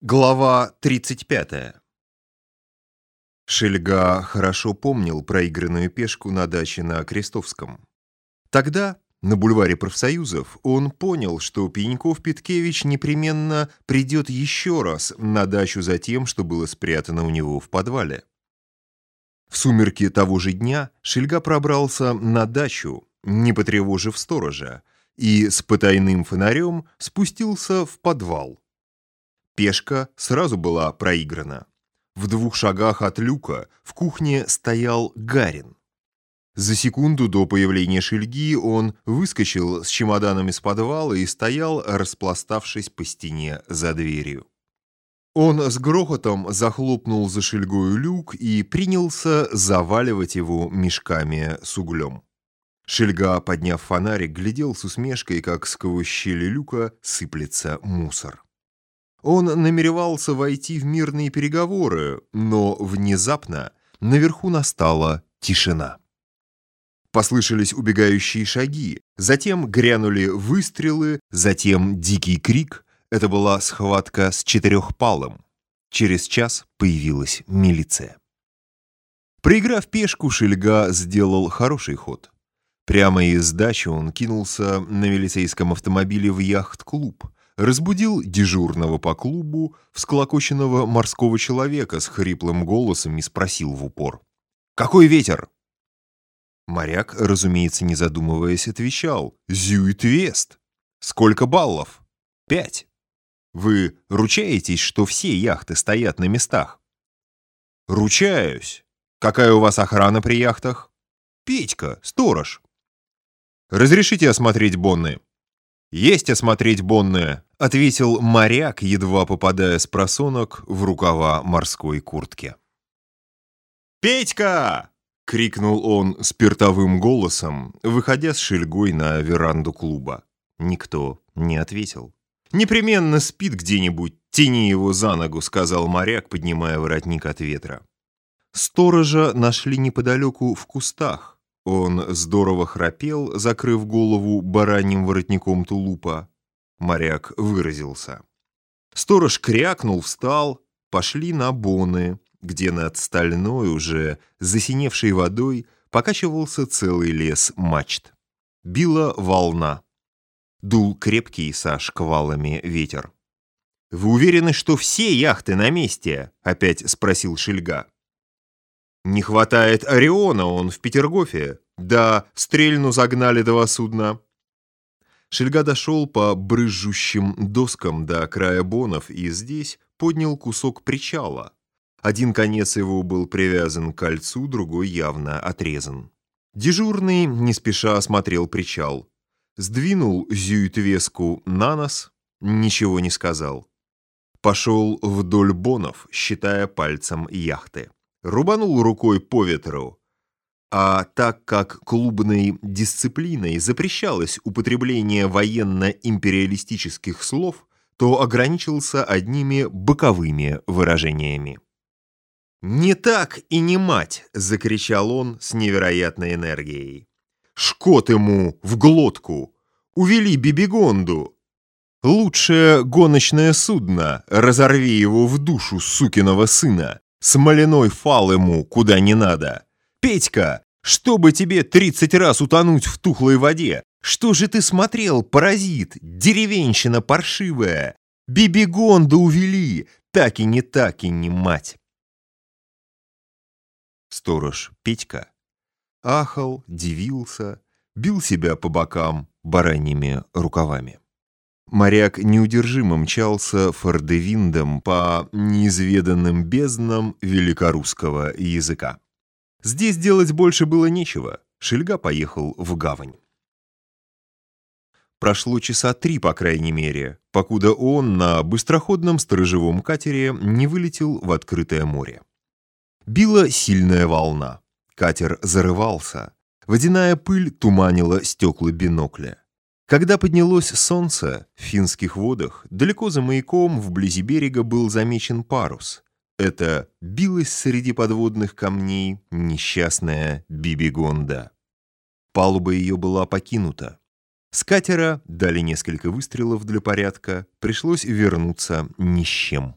Глава 35 Шельга хорошо помнил проигранную пешку на даче на Крестовском. Тогда, на бульваре профсоюзов, он понял, что Пеньков-Петкевич непременно придет еще раз на дачу за тем, что было спрятано у него в подвале. В сумерки того же дня Шельга пробрался на дачу, не потревожив сторожа, и с потайным фонарем спустился в подвал. Пешка сразу была проиграна. В двух шагах от люка в кухне стоял Гарин. За секунду до появления Шельги он выскочил с чемоданом из подвала и стоял, распластавшись по стене за дверью. Он с грохотом захлопнул за Шельгою люк и принялся заваливать его мешками с углем. Шельга, подняв фонарик, глядел с усмешкой, как сквозь щели люка сыплется мусор. Он намеревался войти в мирные переговоры, но внезапно наверху настала тишина. Послышались убегающие шаги, затем грянули выстрелы, затем дикий крик. Это была схватка с четырехпалым. Через час появилась милиция. Проиграв пешку, Шельга сделал хороший ход. Прямо из дачи он кинулся на милицейском автомобиле в яхт-клуб – разбудил дежурного по клубу, всклокоченного морского человека с хриплым голосом и спросил в упор. «Какой ветер?» Моряк, разумеется, не задумываясь, отвечал. «Зюит-вест». «Сколько баллов?» «Пять». «Вы ручаетесь, что все яхты стоят на местах?» «Ручаюсь. Какая у вас охрана при яхтах?» «Петька, сторож». «Разрешите осмотреть Бонны?» «Есть осмотреть Бонны», — ответил моряк, едва попадая с просонок в рукава морской куртки. «Петька!» — крикнул он спиртовым голосом, выходя с шельгой на веранду клуба. Никто не ответил. «Непременно спит где-нибудь, тяни его за ногу», — сказал моряк, поднимая воротник от ветра. Сторожа нашли неподалеку в кустах. Он здорово храпел, закрыв голову бараньим воротником тулупа. Моряк выразился. Сторож крякнул, встал, пошли на боны, где над стальной, уже засиневшей водой, покачивался целый лес мачт. Била волна. Дул крепкий со шквалами ветер. «Вы уверены, что все яхты на месте?» — опять спросил Шельга. Не хватает Ориона, он в Петергофе. Да, стрельну загнали два судна. Шельга дошел по брызжущим доскам до края бонов и здесь поднял кусок причала. Один конец его был привязан к кольцу, другой явно отрезан. Дежурный не спеша осмотрел причал. Сдвинул зюитвеску на нос, ничего не сказал. Пошел вдоль бонов, считая пальцем яхты рубанул рукой по ветру. А так как клубной дисциплиной запрещалось употребление военно-империалистических слов, то ограничился одними боковыми выражениями. «Не так и не мать!» — закричал он с невероятной энергией. «Шкот ему в глотку! Увели Бибигонду! Лучшее гоночное судно, разорви его в душу сукиного сына! Смоляной фал ему куда не надо. Петька, чтобы тебе тридцать раз утонуть в тухлой воде, что же ты смотрел, паразит, деревенщина паршивая? Бибигонда увели, так и не так и не мать. Сторож Петька ахал, дивился, бил себя по бокам бараньими рукавами. Моряк неудержимо мчался фордевиндом по неизведанным безднам великорусского языка. Здесь делать больше было нечего. Шельга поехал в гавань. Прошло часа три, по крайней мере, покуда он на быстроходном сторожевом катере не вылетел в открытое море. Била сильная волна. Катер зарывался. Водяная пыль туманила стекла бинокля. Когда поднялось солнце, в финских водах, далеко за маяком, вблизи берега, был замечен парус. Это билась среди подводных камней несчастная Бибигонда. Палуба ее была покинута. С катера дали несколько выстрелов для порядка, пришлось вернуться ни с чем.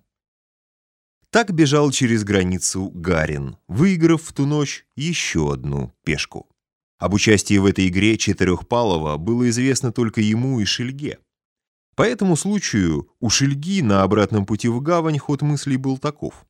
Так бежал через границу Гарин, выиграв в ту ночь еще одну пешку. Об участии в этой игре Четырехпалова было известно только ему и Шельге. По этому случаю у Шельги на обратном пути в гавань ход мыслей был таков.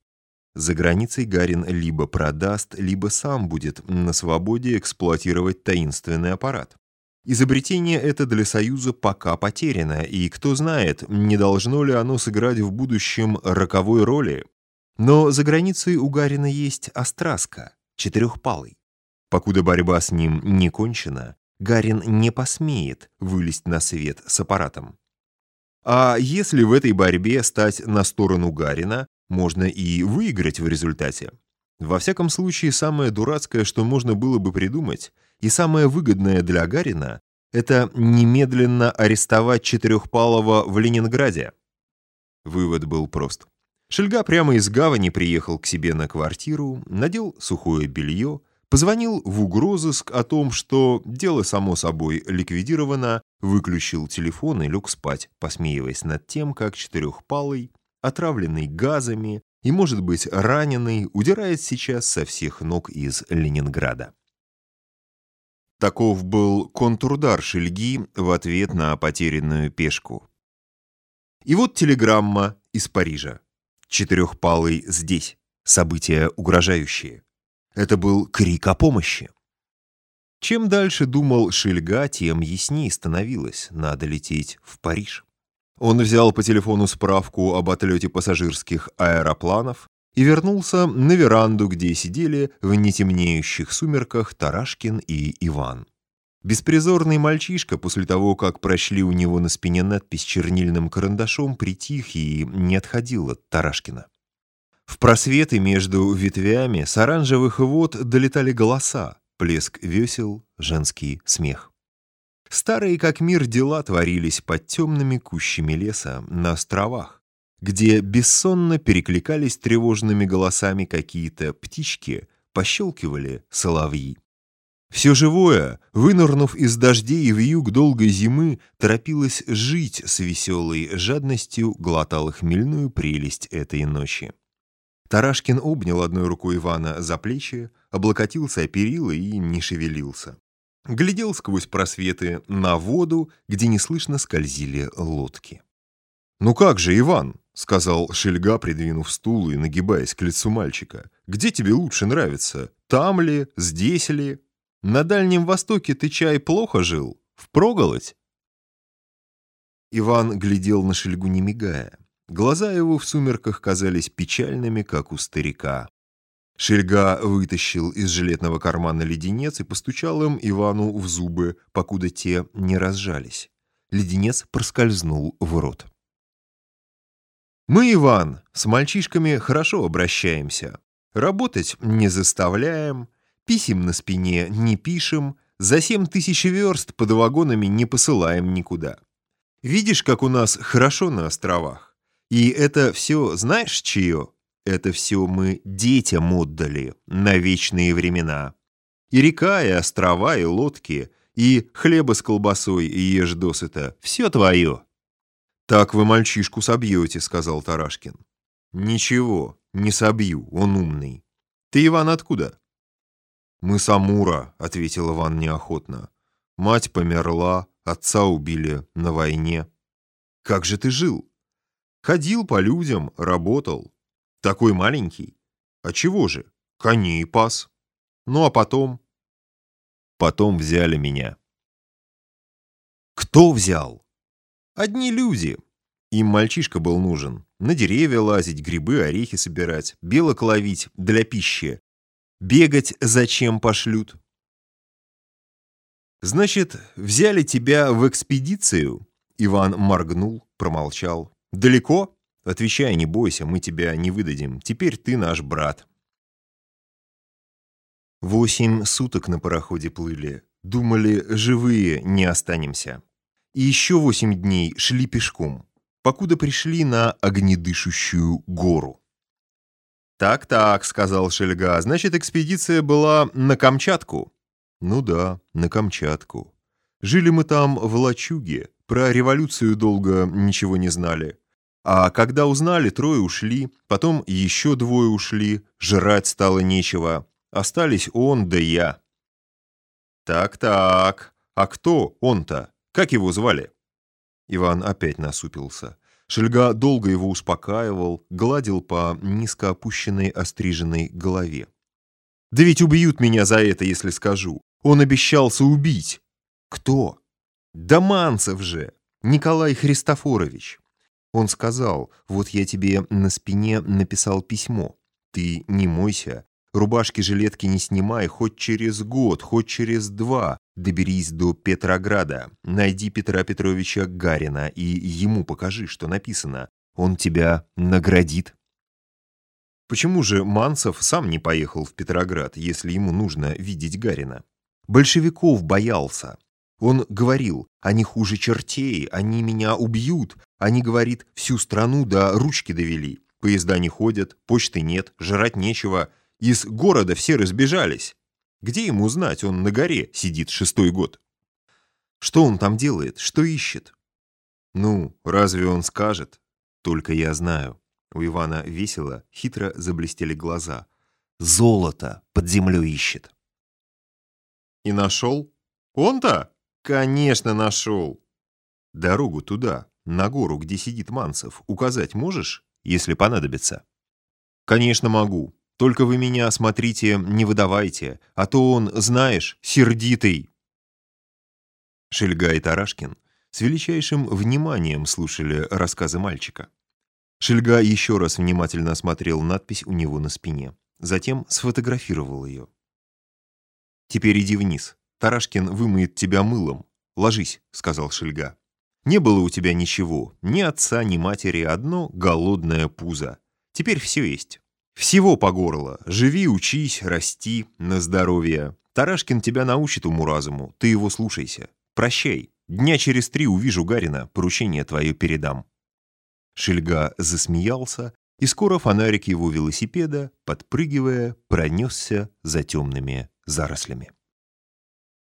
За границей Гарин либо продаст, либо сам будет на свободе эксплуатировать таинственный аппарат. Изобретение это для Союза пока потеряно, и кто знает, не должно ли оно сыграть в будущем роковой роли. Но за границей у Гарина есть Остраска, четырехпалый. Покуда борьба с ним не кончена, Гарин не посмеет вылезть на свет с аппаратом. А если в этой борьбе стать на сторону Гарина, можно и выиграть в результате. Во всяком случае, самое дурацкое, что можно было бы придумать, и самое выгодное для Гарина, это немедленно арестовать Четырехпалова в Ленинграде. Вывод был прост. Шельга прямо из гавани приехал к себе на квартиру, надел сухое белье, Позвонил в угрозыск о том, что дело само собой ликвидировано, выключил телефон и лег спать, посмеиваясь над тем, как четырехпалый, отравленный газами и, может быть, раненый, удирает сейчас со всех ног из Ленинграда. Таков был контрудар Шельги в ответ на потерянную пешку. И вот телеграмма из Парижа. Четырехпалый здесь. События угрожающие. Это был крик о помощи. Чем дальше думал Шельга, тем яснее становилось, надо лететь в Париж. Он взял по телефону справку об отлете пассажирских аэропланов и вернулся на веранду, где сидели в нетемнеющих сумерках Тарашкин и Иван. Беспризорный мальчишка, после того, как прочли у него на спине надпись чернильным карандашом, притих и не отходил от Тарашкина. В просветы между ветвями с оранжевых вод долетали голоса, плеск весел, женский смех. Старые как мир дела творились под темными кущами леса на островах, где бессонно перекликались тревожными голосами какие-то птички, пощелкивали соловьи. Все живое, вынырнув из дождей и вьюг долгой зимы, торопилось жить с веселой жадностью, глотало хмельную прелесть этой ночи. Тарашкин обнял одной рукой Ивана за плечи, облокотился о перила и не шевелился. Глядел сквозь просветы на воду, где неслышно скользили лодки. «Ну как же, Иван?» — сказал Шельга, придвинув стул и нагибаясь к лицу мальчика. «Где тебе лучше нравится? Там ли? Здесь ли? На Дальнем Востоке ты чай плохо жил? Впроголодь?» Иван глядел на Шельгу, не мигая. Глаза его в сумерках казались печальными, как у старика. Шельга вытащил из жилетного кармана леденец и постучал им Ивану в зубы, покуда те не разжались. Леденец проскользнул в рот. «Мы, Иван, с мальчишками хорошо обращаемся. Работать не заставляем, писем на спине не пишем, за семь тысяч верст под вагонами не посылаем никуда. Видишь, как у нас хорошо на островах? И это все, знаешь, чье? Это все мы детям отдали на вечные времена. И река, и острова, и лодки, и хлеба с колбасой, и ешь досыта. Все твое. «Так вы мальчишку собьете», — сказал Тарашкин. «Ничего, не собью, он умный. Ты, Иван, откуда?» «Мы с Амура», — ответил Иван неохотно. «Мать померла, отца убили на войне». «Как же ты жил?» Ходил по людям, работал. Такой маленький. А чего же? Коней пас. Ну а потом? Потом взяли меня. Кто взял? Одни люди. Им мальчишка был нужен. На деревья лазить, грибы, орехи собирать, белок ловить для пищи. Бегать зачем пошлют? Значит, взяли тебя в экспедицию? Иван моргнул, промолчал. «Далеко?» «Отвечай, не бойся, мы тебя не выдадим. Теперь ты наш брат». Восемь суток на пароходе плыли. Думали, живые не останемся. И еще восемь дней шли пешком, покуда пришли на огнедышущую гору. «Так-так», — сказал Шельга, — «значит, экспедиция была на Камчатку?» «Ну да, на Камчатку. Жили мы там в лачуге, про революцию долго ничего не знали. А когда узнали, трое ушли, потом еще двое ушли, жрать стало нечего. Остались он да я. Так-так, а кто он-то? Как его звали? Иван опять насупился. Шельга долго его успокаивал, гладил по низко опущенной остриженной голове. «Да ведь убьют меня за это, если скажу. Он обещался убить». «Кто?» «Да Манцев же! Николай Христофорович. Он сказал, вот я тебе на спине написал письмо. Ты не мойся, рубашки-жилетки не снимай, хоть через год, хоть через два. Доберись до Петрограда, найди Петра Петровича Гарина и ему покажи, что написано. Он тебя наградит. Почему же Манцев сам не поехал в Петроград, если ему нужно видеть Гарина? Большевиков боялся. Он говорил, они хуже чертей, они меня убьют. Они, говорит, всю страну до ручки довели. Поезда не ходят, почты нет, жрать нечего. Из города все разбежались. Где ему знать, он на горе сидит шестой год. Что он там делает, что ищет? Ну, разве он скажет? Только я знаю. У Ивана весело, хитро заблестели глаза. Золото под землей ищет. И нашел? Он-то? Конечно, нашел. Дорогу туда, на гору, где сидит Манцев, указать можешь, если понадобится? Конечно, могу. Только вы меня, смотрите, не выдавайте, а то он, знаешь, сердитый. Шельга и Тарашкин с величайшим вниманием слушали рассказы мальчика. Шельга еще раз внимательно осмотрел надпись у него на спине, затем сфотографировал ее. «Теперь иди вниз», Тарашкин вымоет тебя мылом. Ложись», — сказал Шельга. «Не было у тебя ничего, ни отца, ни матери, одно голодное пузо. Теперь все есть. Всего по горло. Живи, учись, расти, на здоровье. Тарашкин тебя научит уму-разуму, ты его слушайся. Прощай. Дня через три увижу Гарина, поручение твое передам». Шельга засмеялся, и скоро фонарик его велосипеда, подпрыгивая, пронесся за темными зарослями.